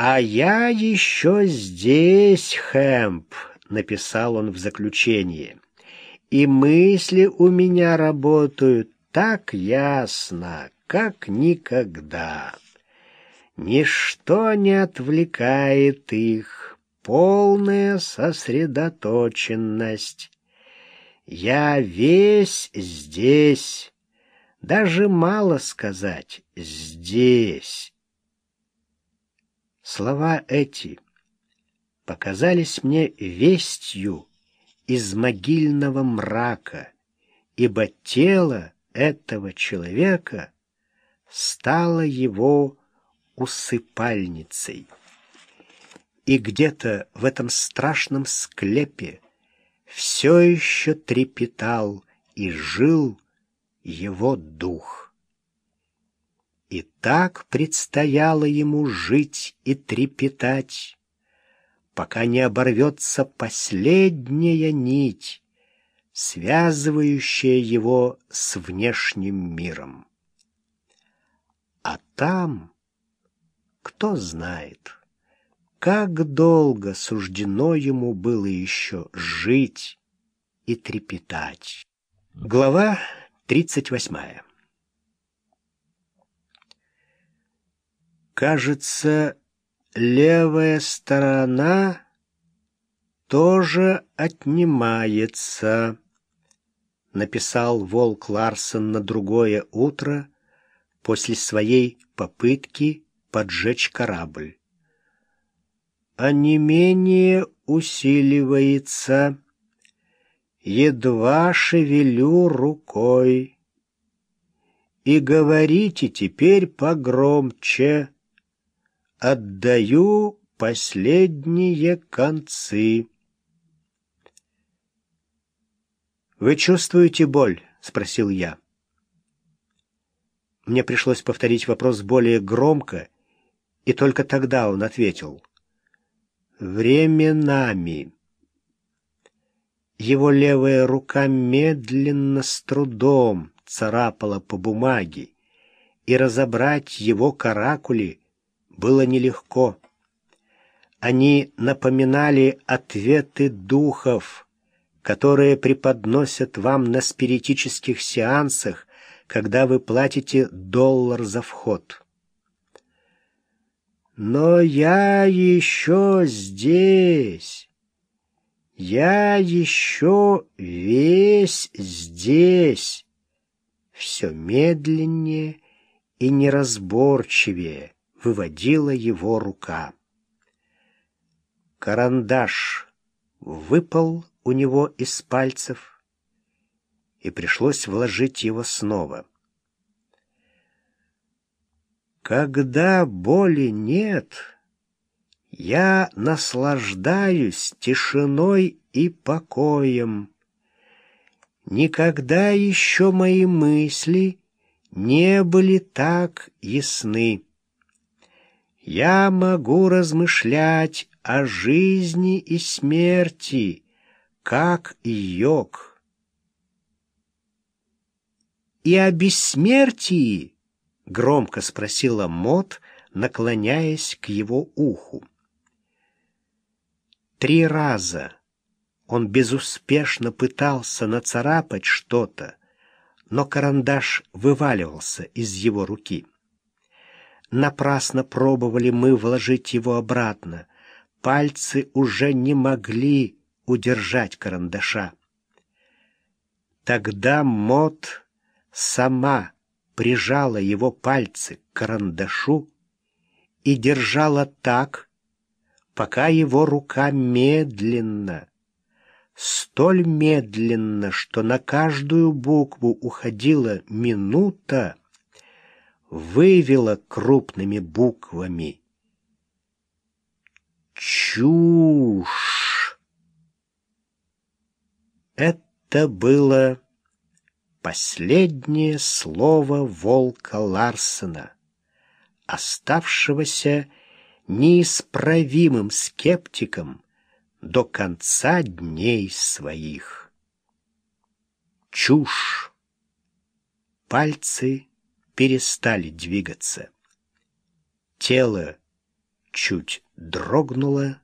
«А я еще здесь, Хэмп», — написал он в заключении. «И мысли у меня работают так ясно, как никогда. Ничто не отвлекает их, полная сосредоточенность. Я весь здесь, даже мало сказать «здесь». Слова эти показались мне вестью из могильного мрака, ибо тело этого человека стало его усыпальницей. И где-то в этом страшном склепе все еще трепетал и жил его дух. И так предстояло ему жить и трепетать, пока не оборвется последняя нить, связывающая его с внешним миром. А там, кто знает, как долго суждено ему было еще жить и трепетать. Глава 38 Кажется, левая сторона тоже отнимается, написал Волк Ларсон на другое утро после своей попытки поджечь корабль. А не менее усиливается. Едва шевелю рукой. И говорите теперь погромче отдаю последние концы. «Вы чувствуете боль?» — спросил я. Мне пришлось повторить вопрос более громко, и только тогда он ответил. «Временами». Его левая рука медленно, с трудом царапала по бумаге, и разобрать его каракули было нелегко. Они напоминали ответы духов, которые преподносят вам на спиритических сеансах, когда вы платите доллар за вход. Но я еще здесь. Я еще весь здесь. Все медленнее и неразборчивее выводила его рука. Карандаш выпал у него из пальцев, и пришлось вложить его снова. Когда боли нет, я наслаждаюсь тишиной и покоем. Никогда еще мои мысли не были так ясны. Я могу размышлять о жизни и смерти, как йог. «И о бессмертии?» — громко спросила Мот, наклоняясь к его уху. Три раза он безуспешно пытался нацарапать что-то, но карандаш вываливался из его руки. Напрасно пробовали мы вложить его обратно. Пальцы уже не могли удержать карандаша. Тогда Мот сама прижала его пальцы к карандашу и держала так, пока его рука медленно, столь медленно, что на каждую букву уходила минута, вывела крупными буквами «Чушь». Это было последнее слово волка Ларсена, оставшегося неисправимым скептиком до конца дней своих. Чушь. Пальцы перестали двигаться. Тело чуть дрогнула